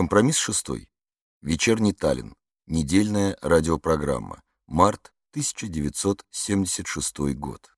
Компромисс шестой. Вечерний Таллин. Недельная радиопрограмма. Март 1976 год.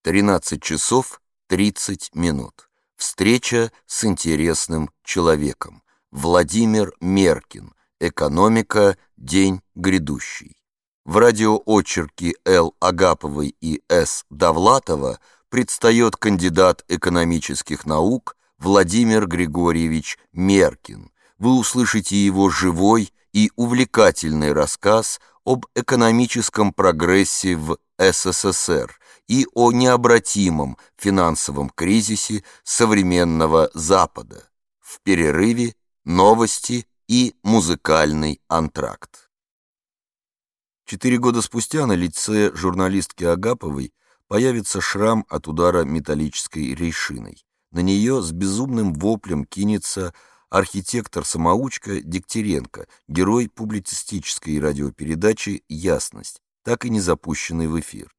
13 часов 30 минут. Встреча с интересным человеком. Владимир Меркин. Экономика. День грядущий. В радиоочерке Л. Агаповой и С. Довлатова предстает кандидат экономических наук Владимир Григорьевич Меркин. Вы услышите его живой и увлекательный рассказ об экономическом прогрессе в СССР и о необратимом финансовом кризисе современного Запада. В перерыве новости и музыкальный антракт. Четыре года спустя на лице журналистки Агаповой появится шрам от удара металлической рейшиной. На нее с безумным воплем кинется архитектор-самоучка Дегтяренко, герой публицистической радиопередачи «Ясность», так и не запущенный в эфир.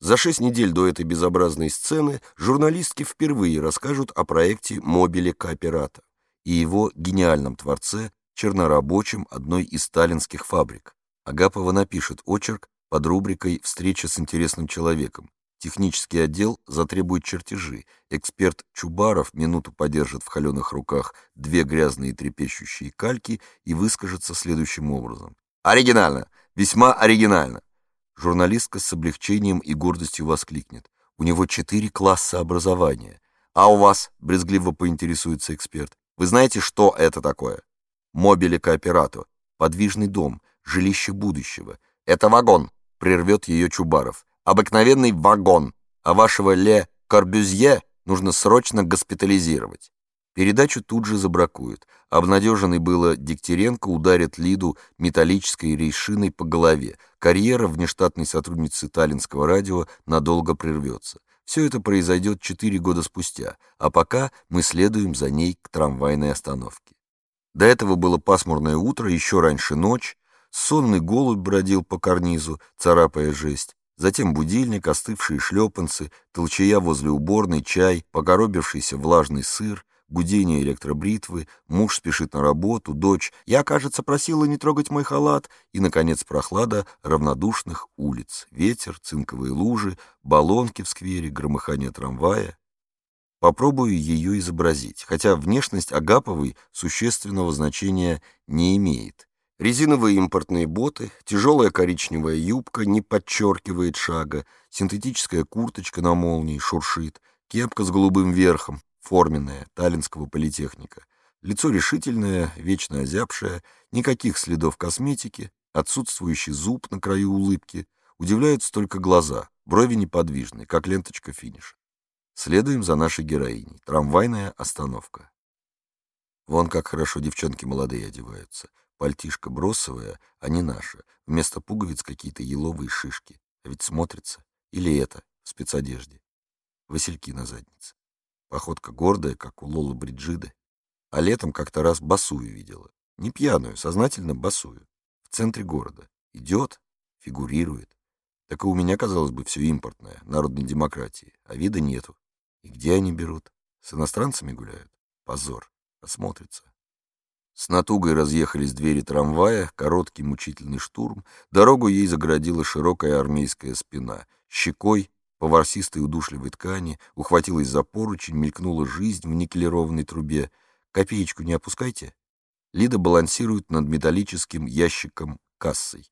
За шесть недель до этой безобразной сцены журналистки впервые расскажут о проекте «Мобиле Кооперата» и его гениальном творце, чернорабочем одной из сталинских фабрик. Агапова напишет очерк под рубрикой «Встреча с интересным человеком». Технический отдел затребует чертежи. Эксперт Чубаров минуту подержит в холеных руках две грязные трепещущие кальки и выскажется следующим образом. «Оригинально! Весьма оригинально!» Журналистка с облегчением и гордостью воскликнет. «У него четыре класса образования. А у вас?» — брезгливо поинтересуется эксперт. «Вы знаете, что это такое?» «Мобили кооперату. Подвижный дом. Жилище будущего. Это вагон!» — прервет ее Чубаров обыкновенный вагон, а вашего Ле Корбюзье нужно срочно госпитализировать. Передачу тут же забракуют. Обнадеженный было Дегтяренко ударит Лиду металлической рейшиной по голове. Карьера внештатной сотрудницы Таллинского радио надолго прервется. Все это произойдет четыре года спустя, а пока мы следуем за ней к трамвайной остановке. До этого было пасмурное утро, еще раньше ночь. Сонный голубь бродил по карнизу, царапая жесть. Затем будильник, остывшие шлепанцы, толчая возле уборной, чай, покоробившийся влажный сыр, гудение электробритвы, муж спешит на работу, дочь «Я, кажется, просила не трогать мой халат» и, наконец, прохлада равнодушных улиц, ветер, цинковые лужи, баллонки в сквере, громыхание трамвая. Попробую ее изобразить, хотя внешность Агаповой существенного значения не имеет. Резиновые импортные боты, тяжелая коричневая юбка не подчеркивает шага, синтетическая курточка на молнии шуршит, кепка с голубым верхом, форменная, таллинского политехника. Лицо решительное, вечно озябшее, никаких следов косметики, отсутствующий зуб на краю улыбки. Удивляются только глаза, брови неподвижны, как ленточка финиша. Следуем за нашей героиней. Трамвайная остановка. Вон как хорошо девчонки молодые одеваются. Пальтишко бросовое, а не наше. Вместо пуговиц какие-то еловые шишки. А ведь смотрится. Или это, в спецодежде. Васильки на заднице. Походка гордая, как у Лолы Бриджиды. А летом как-то раз басую видела. Не пьяную, сознательно басую. В центре города. Идет, фигурирует. Так и у меня, казалось бы, все импортное, народной демократии. А вида нету. И где они берут? С иностранцами гуляют? Позор. Осмотрится. С натугой разъехались двери трамвая, короткий мучительный штурм, дорогу ей загородила широкая армейская спина. Щекой по ворсистой удушливой ткани ухватилась за поручень, мелькнула жизнь в никелированной трубе. «Копеечку не опускайте». Лида балансирует над металлическим ящиком кассой.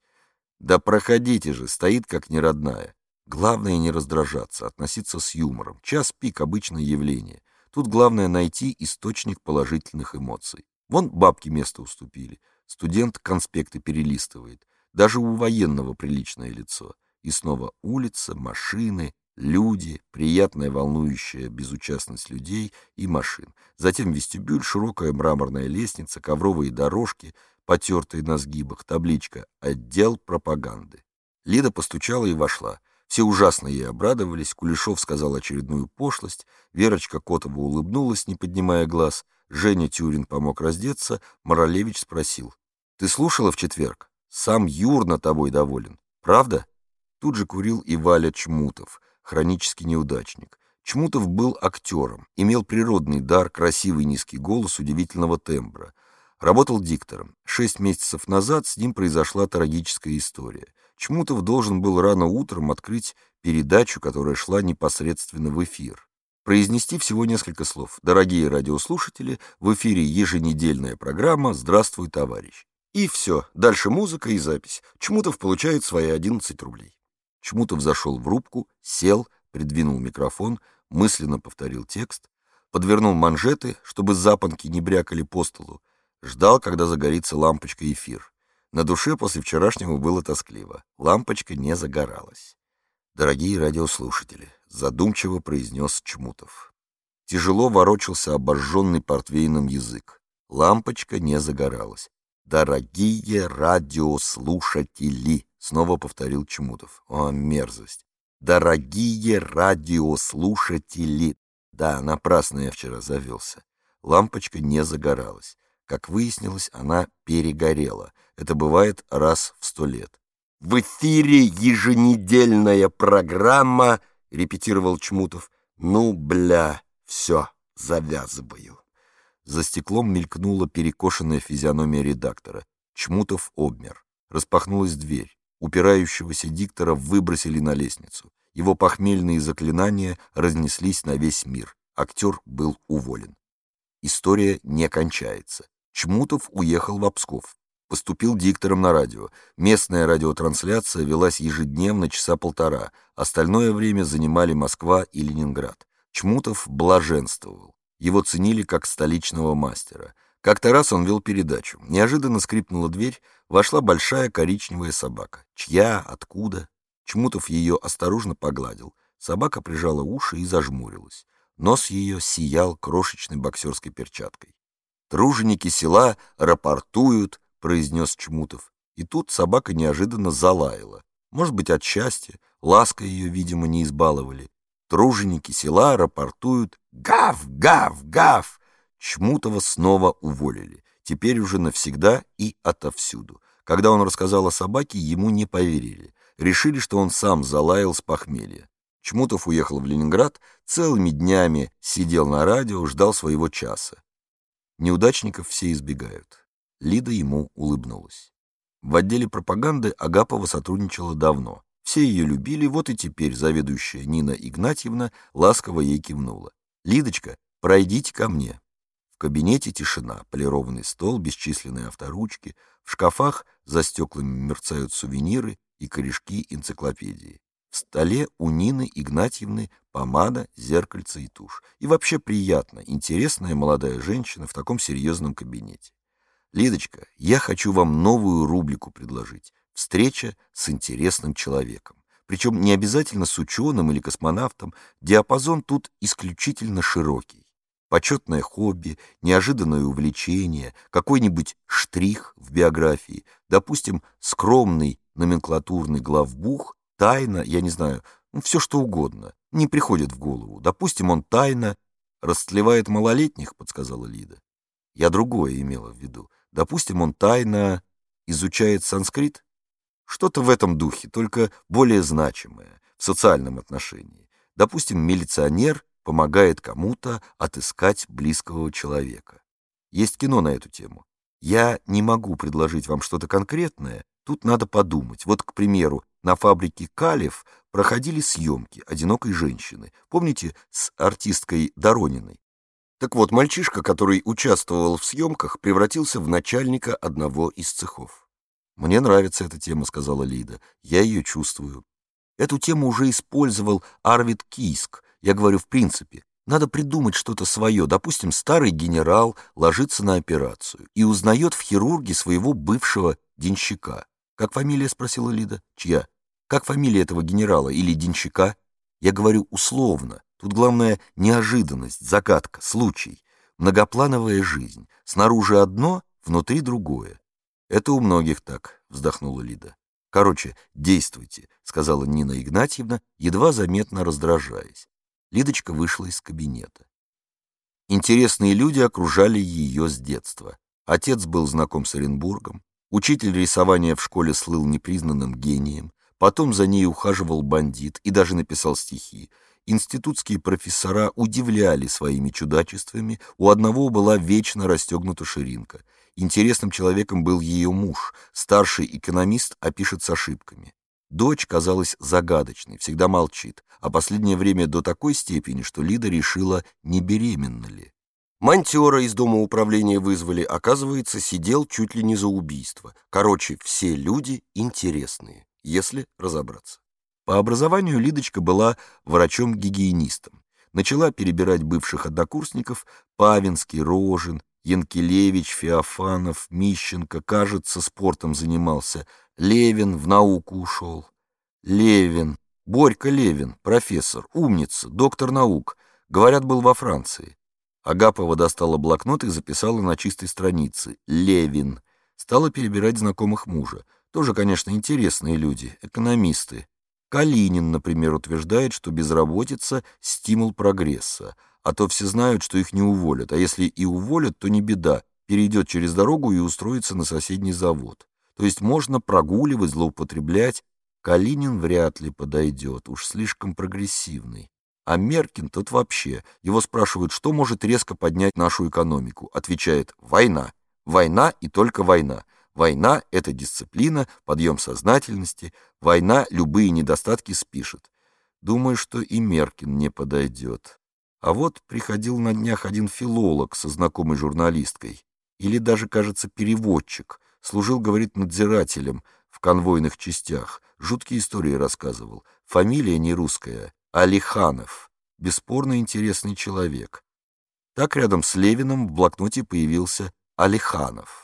«Да проходите же, стоит как неродная». Главное не раздражаться, относиться с юмором. Час пик — обычное явление. Тут главное найти источник положительных эмоций. Вон бабки место уступили. Студент конспекты перелистывает. Даже у военного приличное лицо. И снова улица, машины, люди, приятная волнующая безучастность людей и машин. Затем вестибюль, широкая мраморная лестница, ковровые дорожки, потертые на сгибах, табличка «Отдел пропаганды». Лида постучала и вошла. Все ужасно ей обрадовались, Кулешов сказал очередную пошлость, Верочка Котова улыбнулась, не поднимая глаз — Женя Тюрин помог раздеться, Моралевич спросил. «Ты слушала в четверг? Сам Юр тобой доволен. Правда?» Тут же курил и Валя Чмутов, хронический неудачник. Чмутов был актером, имел природный дар, красивый низкий голос удивительного тембра. Работал диктором. Шесть месяцев назад с ним произошла трагическая история. Чмутов должен был рано утром открыть передачу, которая шла непосредственно в эфир. Произнести всего несколько слов. Дорогие радиослушатели, в эфире еженедельная программа «Здравствуй, товарищ». И все, дальше музыка и запись. Чмутов получает свои 11 рублей. Чмутов зашел в рубку, сел, придвинул микрофон, мысленно повторил текст, подвернул манжеты, чтобы запонки не брякали по столу, ждал, когда загорится лампочка эфир. На душе после вчерашнего было тоскливо. Лампочка не загоралась. Дорогие радиослушатели, задумчиво произнес Чмутов. Тяжело ворочался обожженный портвейном язык. Лампочка не загоралась. «Дорогие радиослушатели!» — снова повторил Чмутов. О, мерзость! «Дорогие радиослушатели!» Да, напрасно я вчера завелся. Лампочка не загоралась. Как выяснилось, она перегорела. Это бывает раз в сто лет. В эфире еженедельная программа, репетировал Чмутов. Ну, бля, все, завязываю. За стеклом мелькнула перекошенная физиономия редактора. Чмутов обмер. Распахнулась дверь. Упирающегося диктора выбросили на лестницу. Его похмельные заклинания разнеслись на весь мир. Актер был уволен. История не кончается. Чмутов уехал в Псков поступил диктором на радио. Местная радиотрансляция велась ежедневно часа полтора, остальное время занимали Москва и Ленинград. Чмутов блаженствовал. Его ценили как столичного мастера. Как-то раз он вел передачу. Неожиданно скрипнула дверь, вошла большая коричневая собака. Чья? Откуда? Чмутов ее осторожно погладил. Собака прижала уши и зажмурилась. Нос ее сиял крошечной боксерской перчаткой. Труженики села рапортуют, произнес Чмутов. И тут собака неожиданно залаяла. Может быть, от счастья, лаской ее, видимо, не избаловали. Труженики села рапортуют «Гав! Гав! Гав!» Чмутова снова уволили. Теперь уже навсегда и отовсюду. Когда он рассказал о собаке, ему не поверили. Решили, что он сам залаял с похмелья. Чмутов уехал в Ленинград, целыми днями сидел на радио, ждал своего часа. Неудачников все избегают. Лида ему улыбнулась. В отделе пропаганды Агапова сотрудничала давно. Все ее любили, вот и теперь заведующая Нина Игнатьевна ласково ей кивнула. «Лидочка, пройдите ко мне». В кабинете тишина, полированный стол, бесчисленные авторучки, в шкафах за стеклами мерцают сувениры и корешки энциклопедии. В столе у Нины Игнатьевны помада, зеркальце и тушь. И вообще приятно, интересная молодая женщина в таком серьезном кабинете. Лидочка, я хочу вам новую рубрику предложить. Встреча с интересным человеком. Причем не обязательно с ученым или космонавтом. Диапазон тут исключительно широкий. Почетное хобби, неожиданное увлечение, какой-нибудь штрих в биографии, допустим, скромный номенклатурный главбух, тайна, я не знаю, ну, все что угодно, не приходит в голову. Допустим, он тайно растлевает малолетних, подсказала Лида. Я другое имела в виду. Допустим, он тайно изучает санскрит? Что-то в этом духе, только более значимое, в социальном отношении. Допустим, милиционер помогает кому-то отыскать близкого человека. Есть кино на эту тему. Я не могу предложить вам что-то конкретное, тут надо подумать. Вот, к примеру, на фабрике Калев проходили съемки одинокой женщины. Помните, с артисткой Дорониной? Так вот, мальчишка, который участвовал в съемках, превратился в начальника одного из цехов. «Мне нравится эта тема», — сказала Лида. «Я ее чувствую». Эту тему уже использовал Арвид Кийск. Я говорю, в принципе, надо придумать что-то свое. Допустим, старый генерал ложится на операцию и узнает в хирурге своего бывшего денщика. «Как фамилия?» — спросила Лида. «Чья?» «Как фамилия этого генерала или денщика?» Я говорю условно, Тут главное неожиданность, загадка, случай, многоплановая жизнь. Снаружи одно, внутри другое. Это у многих так, вздохнула Лида. Короче, действуйте, сказала Нина Игнатьевна, едва заметно раздражаясь. Лидочка вышла из кабинета. Интересные люди окружали ее с детства. Отец был знаком с Оренбургом, учитель рисования в школе слыл непризнанным гением, потом за ней ухаживал бандит и даже написал стихи, институтские профессора удивляли своими чудачествами, у одного была вечно расстегнута ширинка. Интересным человеком был ее муж, старший экономист, опишет с ошибками. Дочь казалась загадочной, всегда молчит, а последнее время до такой степени, что Лида решила, не беременна ли. Монтера из дома управления вызвали, оказывается, сидел чуть ли не за убийство. Короче, все люди интересные, если разобраться. По образованию Лидочка была врачом-гигиенистом. Начала перебирать бывших однокурсников Павинский, Рожин, Янкелевич, Феофанов, Мищенко, кажется, спортом занимался. Левин в науку ушел. Левин, Борька Левин, профессор, умница, доктор наук. Говорят, был во Франции. Агапова достала блокнот и записала на чистой странице «Левин». Стала перебирать знакомых мужа. Тоже, конечно, интересные люди, экономисты. Калинин, например, утверждает, что безработица – стимул прогресса, а то все знают, что их не уволят, а если и уволят, то не беда, перейдет через дорогу и устроится на соседний завод. То есть можно прогуливать, злоупотреблять. Калинин вряд ли подойдет, уж слишком прогрессивный. А Меркин тут вообще. Его спрашивают, что может резко поднять нашу экономику. Отвечает «война». Война и только война. Война — это дисциплина, подъем сознательности. Война любые недостатки спишет. Думаю, что и Меркин не подойдет. А вот приходил на днях один филолог со знакомой журналисткой. Или даже, кажется, переводчик. Служил, говорит, надзирателем в конвойных частях. Жуткие истории рассказывал. Фамилия не русская. Алиханов. Бесспорно интересный человек. Так рядом с Левиным в блокноте появился Алиханов.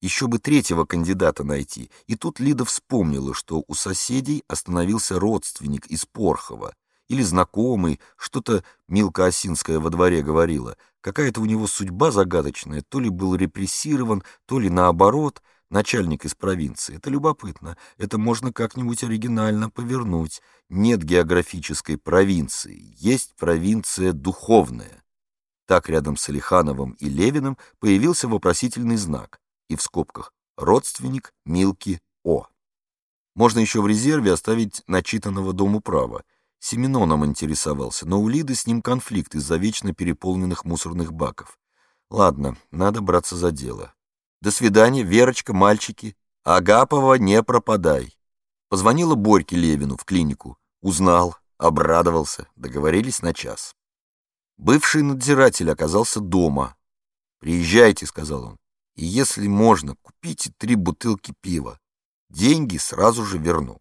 Еще бы третьего кандидата найти, и тут Лида вспомнила, что у соседей остановился родственник из Порхова, или знакомый, что-то Милка Осинская во дворе говорила. Какая-то у него судьба загадочная, то ли был репрессирован, то ли наоборот — начальник из провинции. Это любопытно, это можно как-нибудь оригинально повернуть. Нет географической провинции, есть провинция духовная. Так рядом с Алихановым и Левиным появился вопросительный знак, и в скобках «родственник Милки О». Можно еще в резерве оставить начитанного дому права. Семеноном интересовался, но у Лиды с ним конфликт из-за вечно переполненных мусорных баков. Ладно, надо браться за дело. До свидания, Верочка, мальчики. Агапова, не пропадай. Позвонила Борьке Левину в клинику. Узнал, обрадовался, договорились на час. Бывший надзиратель оказался дома. «Приезжайте», — сказал он, — «и если можно, купите три бутылки пива. Деньги сразу же верну».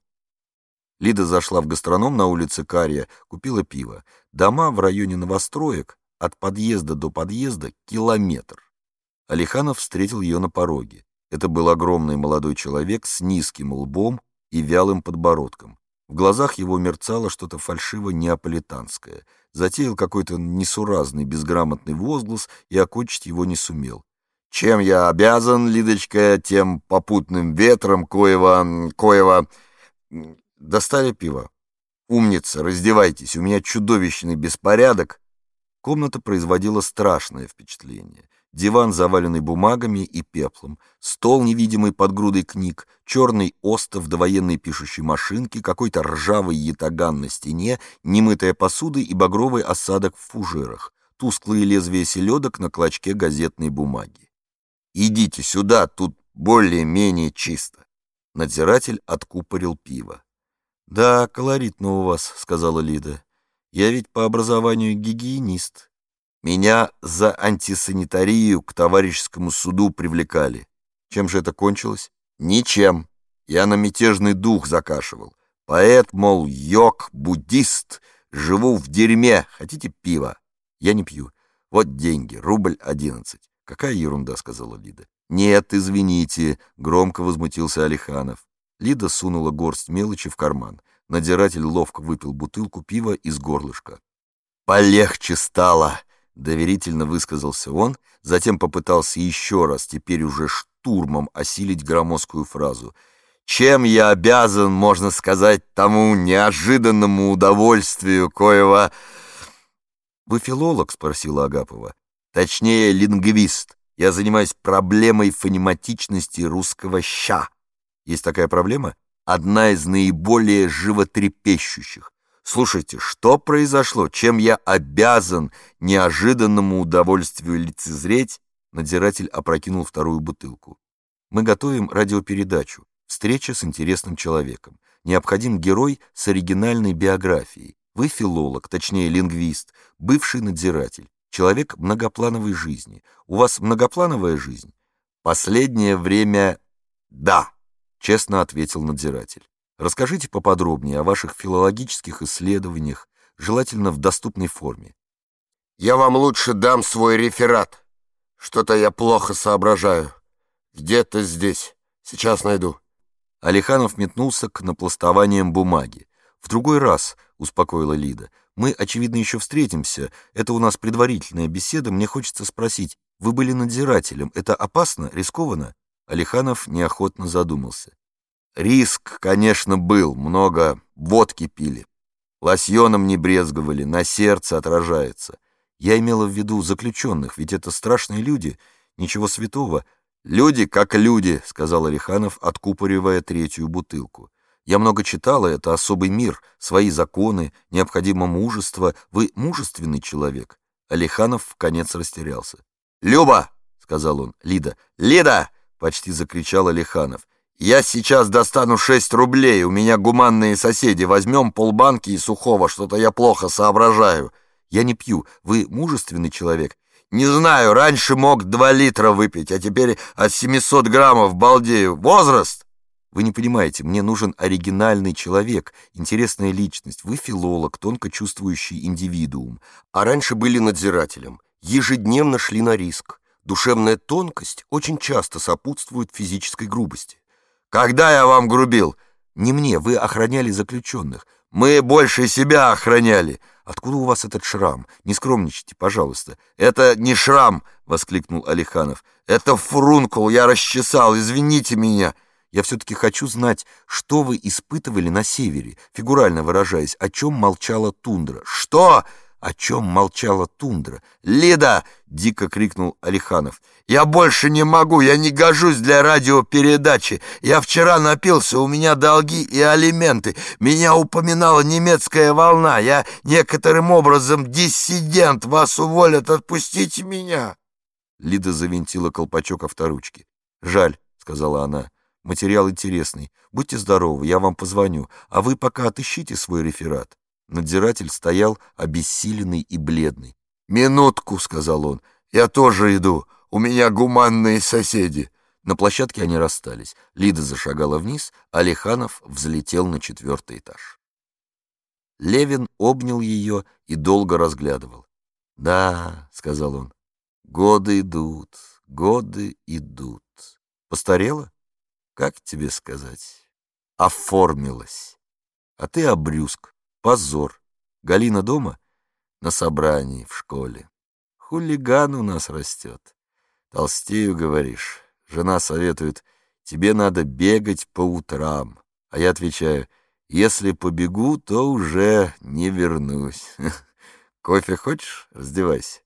Лида зашла в гастроном на улице Кария, купила пиво. Дома в районе новостроек от подъезда до подъезда километр. Алиханов встретил ее на пороге. Это был огромный молодой человек с низким лбом и вялым подбородком. В глазах его мерцало что-то фальшиво-неаполитанское. Затеял какой-то несуразный, безграмотный возглас и окончить его не сумел. «Чем я обязан, Лидочка, тем попутным ветром, коего... коего...» Достали пиво. «Умница, раздевайтесь, у меня чудовищный беспорядок». Комната производила страшное впечатление диван, заваленный бумагами и пеплом, стол, невидимый под грудой книг, черный остов довоенной пишущей машинки, какой-то ржавый ятаган на стене, немытая посуда и багровый осадок в фужерах, тусклые лезвия селедок на клочке газетной бумаги. «Идите сюда, тут более-менее чисто». Надзиратель откупорил пиво. «Да, колоритно у вас», — сказала Лида. «Я ведь по образованию гигиенист». Меня за антисанитарию к товарищескому суду привлекали. Чем же это кончилось? Ничем. Я на мятежный дух закашивал. Поэт, мол, йог, буддист, живу в дерьме. Хотите пива? Я не пью. Вот деньги, рубль одиннадцать. Какая ерунда, сказала Лида. Нет, извините, громко возмутился Алиханов. Лида сунула горсть мелочи в карман. Надзиратель ловко выпил бутылку пива из горлышка. «Полегче стало!» Доверительно высказался он, затем попытался еще раз, теперь уже штурмом, осилить громоздкую фразу. «Чем я обязан, можно сказать, тому неожиданному удовольствию, коего...» «Вы филолог?» — спросила Агапова. «Точнее, лингвист. Я занимаюсь проблемой фонематичности русского «ща». Есть такая проблема? Одна из наиболее животрепещущих. Слушайте, что произошло? Чем я обязан неожиданному удовольствию лицезреть? Надзиратель опрокинул вторую бутылку. Мы готовим радиопередачу. Встреча с интересным человеком. Необходим герой с оригинальной биографией. Вы филолог, точнее лингвист, бывший надзиратель, человек многоплановой жизни. У вас многоплановая жизнь? Последнее время да, честно ответил надзиратель. Расскажите поподробнее о ваших филологических исследованиях, желательно в доступной форме. Я вам лучше дам свой реферат. Что-то я плохо соображаю. Где-то здесь. Сейчас найду. Алиханов метнулся к напластованиям бумаги. «В другой раз», — успокоила Лида, — «мы, очевидно, еще встретимся. Это у нас предварительная беседа. Мне хочется спросить, вы были надзирателем. Это опасно, рискованно?» Алиханов неохотно задумался. Риск, конечно, был, много водки пили. Лосьоном не брезговали, на сердце отражается. Я имела в виду заключенных, ведь это страшные люди, ничего святого. «Люди как люди», — сказал Ореханов, откупоривая третью бутылку. «Я много читала, это особый мир, свои законы, необходимо мужество. Вы мужественный человек». Алиханов в конец растерялся. «Люба!» — сказал он. «Лида! Лида!» — почти закричал Алиханов. «Я сейчас достану шесть рублей, у меня гуманные соседи, возьмем полбанки и сухого, что-то я плохо соображаю. Я не пью, вы мужественный человек?» «Не знаю, раньше мог два литра выпить, а теперь от 700 граммов балдею. Возраст?» «Вы не понимаете, мне нужен оригинальный человек, интересная личность. Вы филолог, тонко чувствующий индивидуум, а раньше были надзирателем. Ежедневно шли на риск. Душевная тонкость очень часто сопутствует физической грубости. Когда я вам грубил? Не мне, вы охраняли заключенных. Мы больше себя охраняли. Откуда у вас этот шрам? Не скромничайте, пожалуйста. Это не шрам, воскликнул Алиханов. Это фурункул, я расчесал, извините меня. Я все-таки хочу знать, что вы испытывали на севере, фигурально выражаясь, о чем молчала тундра. Что? О чем молчала тундра? «Лида!» — дико крикнул Алиханов. «Я больше не могу, я не гожусь для радиопередачи. Я вчера напился, у меня долги и алименты. Меня упоминала немецкая волна. Я некоторым образом диссидент. Вас уволят, отпустите меня!» Лида завинтила колпачок авторучки. «Жаль», — сказала она. «Материал интересный. Будьте здоровы, я вам позвоню. А вы пока отыщите свой реферат». Надзиратель стоял обессиленный и бледный. «Минутку», — сказал он, — «я тоже иду. У меня гуманные соседи». На площадке они расстались. Лида зашагала вниз, а Лиханов взлетел на четвертый этаж. Левин обнял ее и долго разглядывал. «Да», — сказал он, — «годы идут, годы идут. Постарела? Как тебе сказать? Оформилась. А ты обрюзг. Позор. Галина дома? На собрании в школе. Хулиган у нас растет. Толстею, говоришь. Жена советует, тебе надо бегать по утрам. А я отвечаю, если побегу, то уже не вернусь. Кофе хочешь? Раздевайся.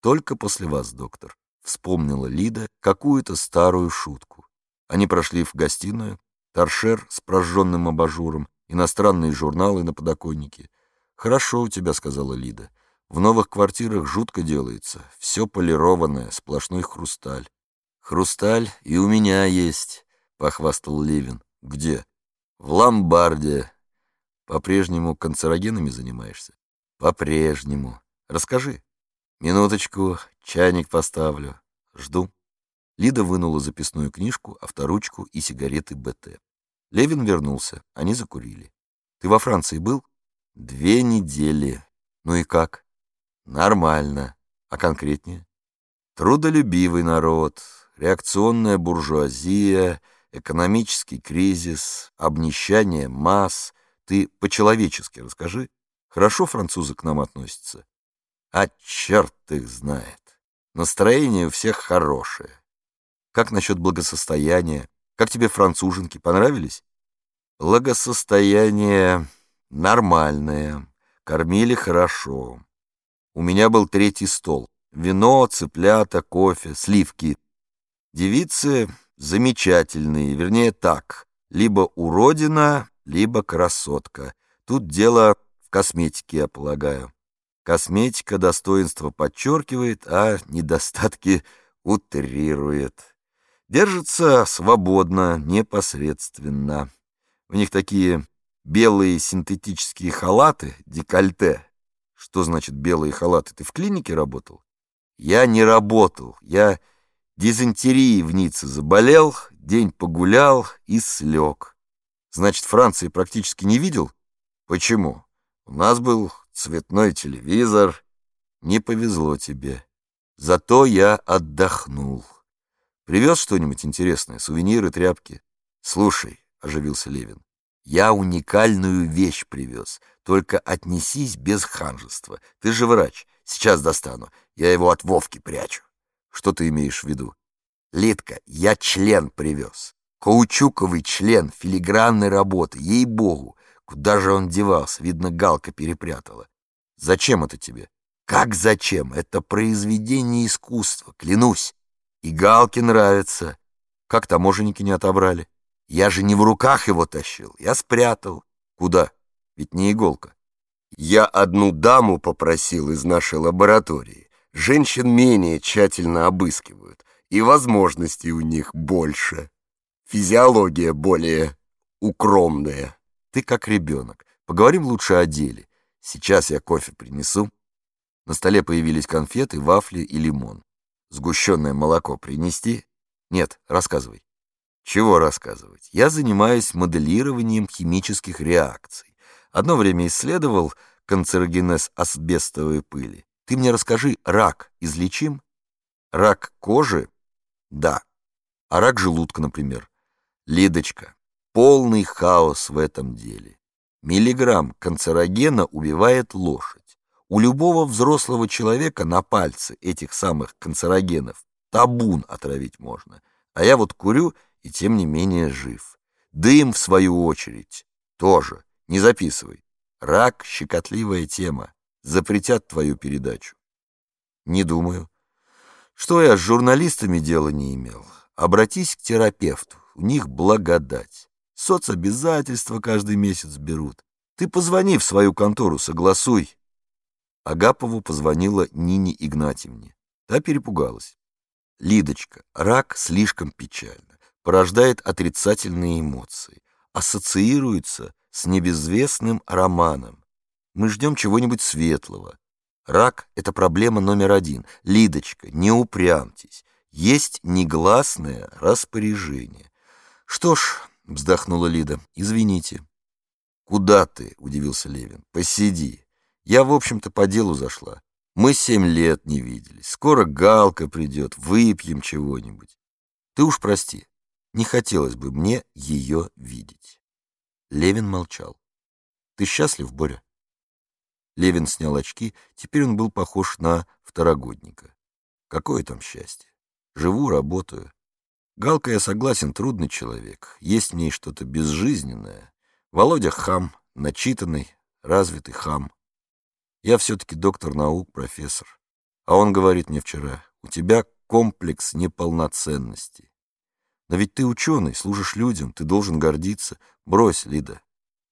Только после вас, доктор. Вспомнила Лида какую-то старую шутку. Они прошли в гостиную, торшер с прожженным абажуром, иностранные журналы на подоконнике. «Хорошо у тебя», — сказала Лида. «В новых квартирах жутко делается. Все полированное, сплошной хрусталь». «Хрусталь и у меня есть», — похвастал Левин. «Где?» «В ломбарде». «По-прежнему канцерогенами занимаешься?» «По-прежнему. Расскажи». «Минуточку, чайник поставлю. Жду». Лида вынула записную книжку, авторучку и сигареты БТ. Левин вернулся, они закурили. «Ты во Франции был?» «Две недели. Ну и как?» «Нормально. А конкретнее?» «Трудолюбивый народ, реакционная буржуазия, экономический кризис, обнищание масс. Ты по-человечески расскажи. Хорошо французы к нам относятся?» «А черт их знает. Настроение у всех хорошее. Как насчет благосостояния? Как тебе француженки, понравились? Благосостояние нормальное, кормили хорошо. У меня был третий стол. Вино, цыплята, кофе, сливки. Девицы замечательные, вернее так, либо уродина, либо красотка. Тут дело в косметики, я полагаю. Косметика достоинство подчеркивает, а недостатки утрирует. Держится свободно, непосредственно. У них такие белые синтетические халаты, декольте. Что значит белые халаты? Ты в клинике работал? Я не работал. Я дизентерией в Ницце заболел, день погулял и слег. Значит, Франции практически не видел? Почему? У нас был цветной телевизор. Не повезло тебе. Зато я отдохнул. Привез что-нибудь интересное, сувениры, тряпки? Слушай, — оживился Левин, — я уникальную вещь привез. Только отнесись без ханжества. Ты же врач. Сейчас достану. Я его от Вовки прячу. Что ты имеешь в виду? Литка, я член привез. Каучуковый член филигранной работы, ей-богу. Куда же он девался? Видно, Галка перепрятала. Зачем это тебе? Как зачем? Это произведение искусства, клянусь. И Галке нравится. Как таможенники не отобрали? Я же не в руках его тащил, я спрятал. Куда? Ведь не иголка. Я одну даму попросил из нашей лаборатории. Женщин менее тщательно обыскивают, и возможностей у них больше. Физиология более укромная. Ты как ребенок. Поговорим лучше о деле. Сейчас я кофе принесу. На столе появились конфеты, вафли и лимон. Сгущенное молоко принести? Нет, рассказывай. Чего рассказывать? Я занимаюсь моделированием химических реакций. Одно время исследовал канцерогенез асбестовой пыли. Ты мне расскажи, рак излечим? Рак кожи? Да. А рак желудка, например? Лидочка, Полный хаос в этом деле. Миллиграмм канцерогена убивает лошадь. У любого взрослого человека на пальце этих самых канцерогенов табун отравить можно. А я вот курю и тем не менее жив. Дым, в свою очередь, тоже. Не записывай. Рак — щекотливая тема. Запретят твою передачу. Не думаю. Что я с журналистами дела не имел? Обратись к терапевту. У них благодать. Соцобязательства каждый месяц берут. Ты позвони в свою контору, согласуй. Агапову позвонила Нине Игнатьевне. Та перепугалась. Лидочка, рак слишком печально, порождает отрицательные эмоции, ассоциируется с небезвестным романом. Мы ждем чего-нибудь светлого. Рак — это проблема номер один. Лидочка, не упрямьтесь. Есть негласное распоряжение. Что ж, — вздохнула Лида. «Извините». «Куда ты?» — удивился Левин. «Посиди. Я, в общем-то, по делу зашла. Мы семь лет не виделись. Скоро Галка придет, выпьем чего-нибудь. Ты уж прости, не хотелось бы мне ее видеть». Левин молчал. «Ты счастлив, Боря?» Левин снял очки, теперь он был похож на второгодника. Какое там счастье? Живу, работаю. Галка, я согласен, трудный человек. Есть в ней что-то безжизненное. Володя хам, начитанный, развитый хам. Я все-таки доктор наук, профессор. А он говорит мне вчера, у тебя комплекс неполноценности. Но ведь ты ученый, служишь людям, ты должен гордиться. Брось, Лида.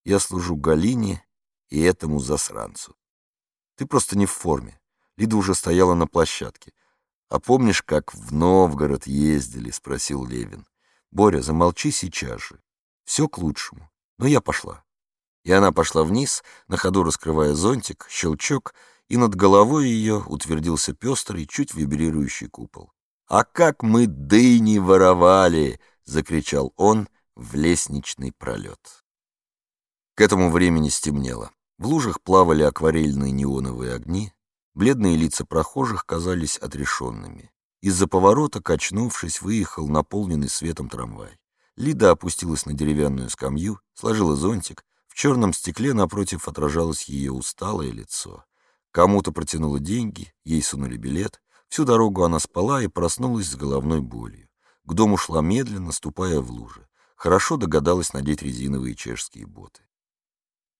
Я служу Галине и этому засранцу. Ты просто не в форме. Лида уже стояла на площадке. «А помнишь, как в Новгород ездили?» — спросил Левин. «Боря, замолчи сейчас же. Все к лучшему. Но я пошла». И она пошла вниз, на ходу раскрывая зонтик, щелчок, и над головой ее утвердился пестрый, чуть вибрирующий купол. «А как мы дыни воровали!» — закричал он в лестничный пролет. К этому времени стемнело. В лужах плавали акварельные неоновые огни, Бледные лица прохожих казались отрешенными. Из-за поворота, качнувшись, выехал наполненный светом трамвай. Лида опустилась на деревянную скамью, сложила зонтик. В черном стекле напротив отражалось ее усталое лицо. Кому-то протянула деньги, ей сунули билет. Всю дорогу она спала и проснулась с головной болью. К дому шла медленно, ступая в лужи. Хорошо догадалась надеть резиновые чешские боты.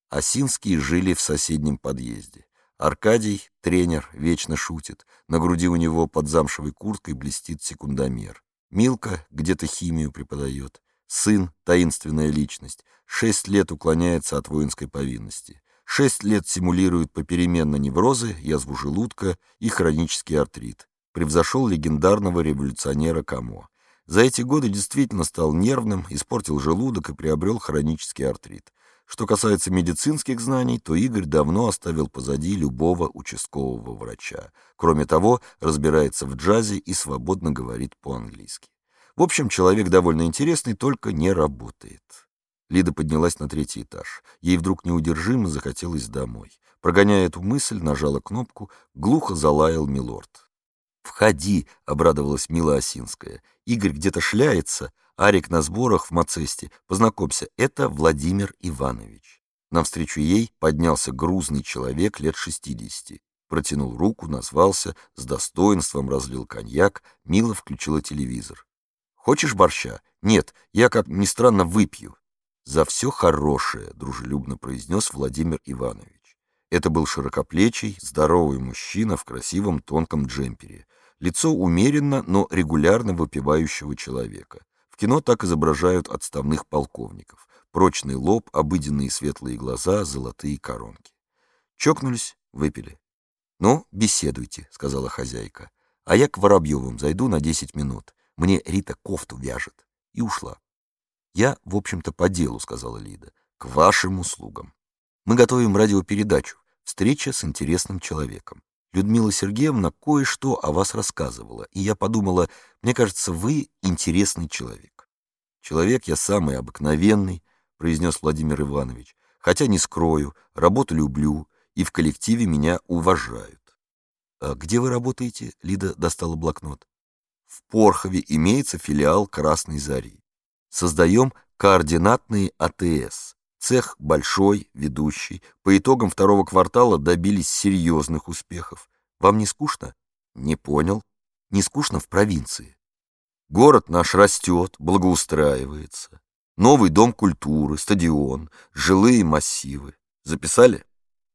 Осинские жили в соседнем подъезде. Аркадий, тренер, вечно шутит. На груди у него под замшевой курткой блестит секундомер. Милка где-то химию преподает. Сын — таинственная личность. Шесть лет уклоняется от воинской повинности. Шесть лет симулирует попеременно неврозы, язву желудка и хронический артрит. Превзошел легендарного революционера Камо. За эти годы действительно стал нервным, испортил желудок и приобрел хронический артрит. Что касается медицинских знаний, то Игорь давно оставил позади любого участкового врача. Кроме того, разбирается в джазе и свободно говорит по-английски. В общем, человек довольно интересный, только не работает. Лида поднялась на третий этаж. Ей вдруг неудержимо захотелось домой. Прогоняя эту мысль, нажала кнопку, глухо залаял милорд. «Входи!» — обрадовалась Мила Осинская. «Игорь где-то шляется, Арик на сборах в Мацесте. Познакомься, это Владимир Иванович». Навстречу ей поднялся грузный человек лет шестидесяти. Протянул руку, назвался, с достоинством разлил коньяк, Мила включила телевизор. «Хочешь борща?» «Нет, я, как ни странно, выпью». «За все хорошее», — дружелюбно произнес Владимир Иванович. Это был широкоплечий, здоровый мужчина в красивом тонком джемпере. Лицо умеренно, но регулярно выпивающего человека. В кино так изображают отставных полковников. Прочный лоб, обыденные светлые глаза, золотые коронки. Чокнулись, выпили. «Ну, беседуйте», — сказала хозяйка. «А я к Воробьевым зайду на десять минут. Мне Рита кофту вяжет». И ушла. «Я, в общем-то, по делу», — сказала Лида. «К вашим услугам. Мы готовим радиопередачу. Встреча с интересным человеком. Людмила Сергеевна кое-что о вас рассказывала, и я подумала, мне кажется, вы интересный человек». «Человек я самый обыкновенный», — произнес Владимир Иванович. «Хотя не скрою, работу люблю, и в коллективе меня уважают». «А где вы работаете?» — Лида достала блокнот. «В Порхове имеется филиал «Красной зари». Создаем координатные АТС. Цех большой, ведущий. По итогам второго квартала добились серьезных успехов. Вам не скучно? Не понял. Не скучно в провинции. Город наш растет, благоустраивается. Новый дом культуры, стадион, жилые массивы. Записали?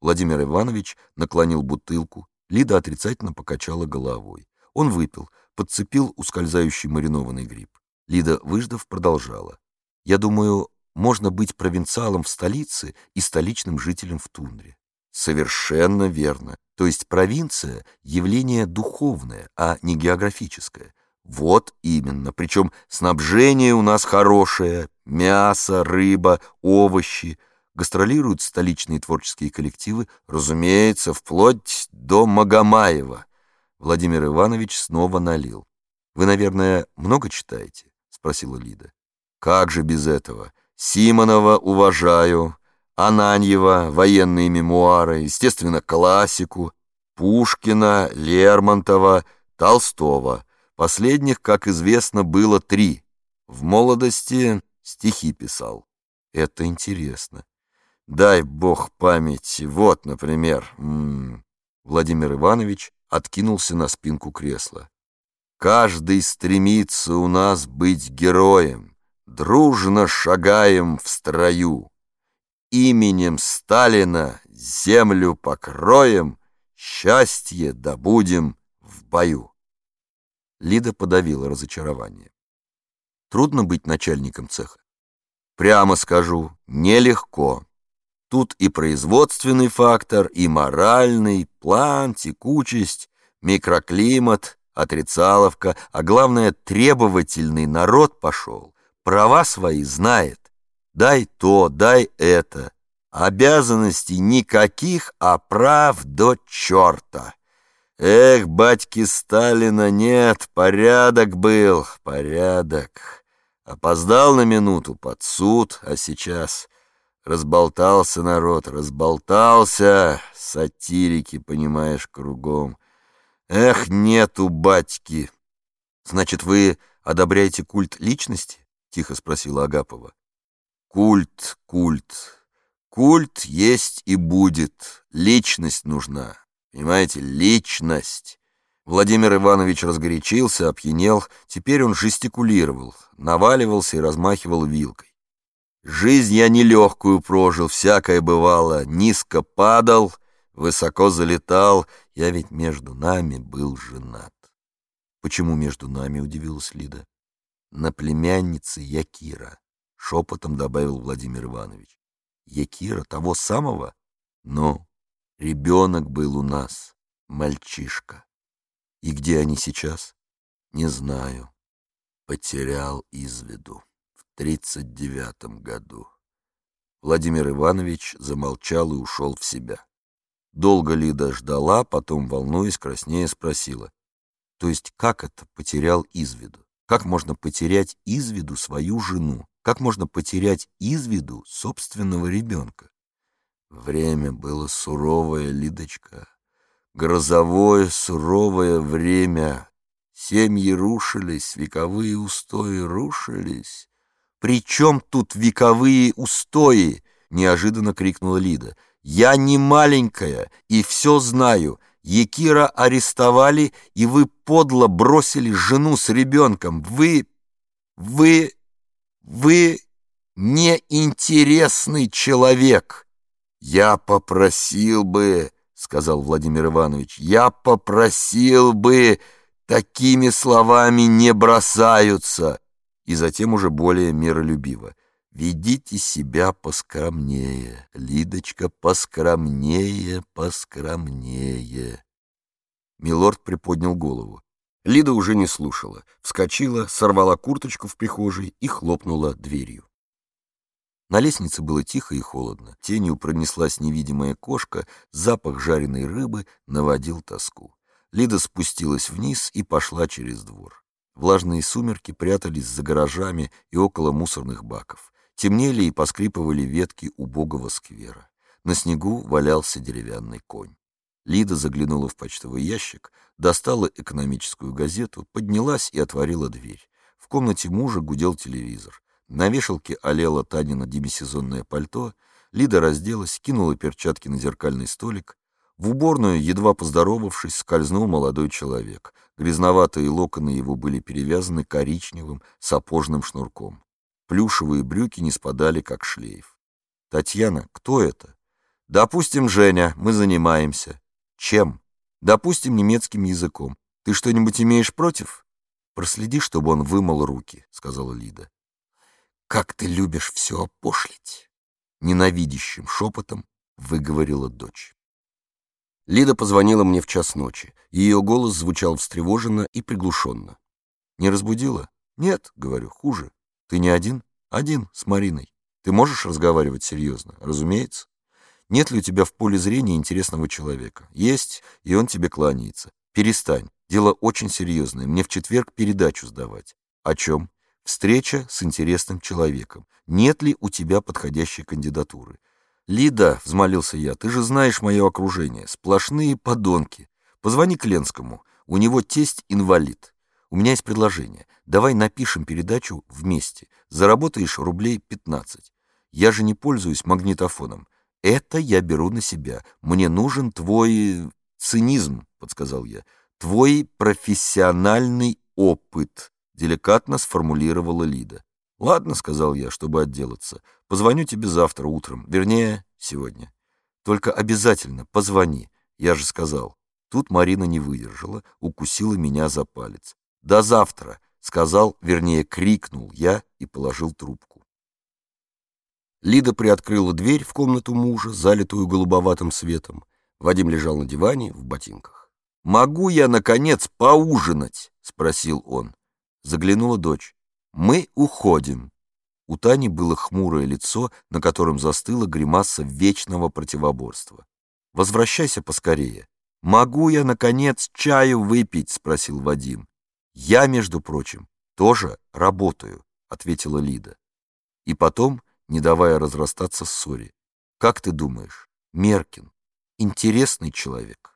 Владимир Иванович наклонил бутылку. Лида отрицательно покачала головой. Он выпил, подцепил ускользающий маринованный гриб. Лида, выждав, продолжала. «Я думаю, можно быть провинциалом в столице и столичным жителем в тундре». «Совершенно верно. То есть провинция — явление духовное, а не географическое. Вот именно. Причем снабжение у нас хорошее. Мясо, рыба, овощи. Гастролируют столичные творческие коллективы, разумеется, вплоть до Магомаева. Владимир Иванович снова налил. Вы, наверное, много читаете? спросила Лида. Как же без этого? Симонова уважаю, Ананьева, военные мемуары, естественно, классику, Пушкина, Лермонтова, Толстого. Последних, как известно, было три. В молодости стихи писал. Это интересно. Дай бог памяти. Вот, например, м -м. Владимир Иванович откинулся на спинку кресла. Каждый стремится у нас быть героем, Дружно шагаем в строю. Именем Сталина землю покроем, Счастье добудем в бою. Лида подавила разочарование. Трудно быть начальником цеха. Прямо скажу, нелегко. Тут и производственный фактор, и моральный, план, текучесть, микроклимат, отрицаловка, а главное, требовательный народ пошел. Права свои знает. Дай то, дай это. Обязанностей никаких, а прав до черта. Эх, батьки Сталина нет, порядок был, порядок. Опоздал на минуту под суд, а сейчас разболтался народ, разболтался, сатирики, понимаешь, кругом. Эх, нету батьки. Значит, вы одобряете культ личности? Тихо спросила Агапова. Культ, культ. Культ есть и будет. Личность нужна. Понимаете, личность. Владимир Иванович разгорячился, опьянел. Теперь он жестикулировал, наваливался и размахивал вилкой. Жизнь я нелегкую прожил, всякое бывало. Низко падал, высоко залетал, я ведь между нами был женат. Почему между нами, удивилась Лида. На племяннице Якира, шепотом добавил Владимир Иванович. Якира того самого? Но ребенок был у нас, мальчишка. И где они сейчас? Не знаю. Потерял из виду в тридцать девятом году. Владимир Иванович замолчал и ушел в себя. Долго Лида ждала, потом, волнуясь, краснее спросила. То есть как это потерял из виду? Как можно потерять из виду свою жену? Как можно потерять из виду собственного ребенка? Время было суровое, Лидочка. Грозовое, суровое время. Семьи рушились, вековые устои рушились. «При чем тут вековые устои?» — неожиданно крикнула Лида. «Я не маленькая и все знаю. Екира арестовали, и вы подло бросили жену с ребенком. Вы... вы... вы неинтересный человек. Я попросил бы, — сказал Владимир Иванович, — я попросил бы, такими словами не бросаются. И затем уже более миролюбиво. Ведите себя поскромнее, Лидочка, поскромнее, поскромнее. Милорд приподнял голову. Лида уже не слушала, вскочила, сорвала курточку в прихожей и хлопнула дверью. На лестнице было тихо и холодно. Тенью пронеслась невидимая кошка, запах жареной рыбы наводил тоску. Лида спустилась вниз и пошла через двор. Влажные сумерки прятались за гаражами и около мусорных баков. Темнели и поскрипывали ветки убогого сквера. На снегу валялся деревянный конь. Лида заглянула в почтовый ящик, достала экономическую газету, поднялась и отворила дверь. В комнате мужа гудел телевизор. На вешалке олело Танина демисезонное пальто. Лида разделась, кинула перчатки на зеркальный столик. В уборную, едва поздоровавшись, скользнул молодой человек. Грязноватые локоны его были перевязаны коричневым сапожным шнурком. Плюшевые брюки не спадали, как шлейф. «Татьяна, кто это?» «Допустим, Женя, мы занимаемся». «Чем?» «Допустим, немецким языком. Ты что-нибудь имеешь против?» «Проследи, чтобы он вымыл руки», — сказала Лида. «Как ты любишь все опошлить!» Ненавидящим шепотом выговорила дочь. Лида позвонила мне в час ночи. Ее голос звучал встревоженно и приглушенно. «Не разбудила?» «Нет», — говорю, — «хуже. Ты не один? Один, с Мариной. Ты можешь разговаривать серьезно? Разумеется. Нет ли у тебя в поле зрения интересного человека? Есть, и он тебе кланяется. Перестань. Дело очень серьезное. Мне в четверг передачу сдавать. О чем? Встреча с интересным человеком. Нет ли у тебя подходящей кандидатуры? Лида, взмолился я, ты же знаешь мое окружение. Сплошные подонки. Позвони Кленскому. У него тесть инвалид. У меня есть предложение. Давай напишем передачу вместе. Заработаешь рублей 15. Я же не пользуюсь магнитофоном. Это я беру на себя. Мне нужен твой цинизм, подсказал я. Твой профессиональный опыт, деликатно сформулировала Лида. Ладно, сказал я, чтобы отделаться. Позвоню тебе завтра утром, вернее, сегодня. Только обязательно позвони, я же сказал. Тут Марина не выдержала, укусила меня за палец. «До завтра!» — сказал, вернее, крикнул я и положил трубку. Лида приоткрыла дверь в комнату мужа, залитую голубоватым светом. Вадим лежал на диване в ботинках. «Могу я, наконец, поужинать?» — спросил он. Заглянула дочь. «Мы уходим». У Тани было хмурое лицо, на котором застыла гримаса вечного противоборства. «Возвращайся поскорее». «Могу я, наконец, чаю выпить?» — спросил Вадим. «Я, между прочим, тоже работаю», — ответила Лида. И потом, не давая разрастаться ссоре, «Как ты думаешь, Меркин интересный человек?»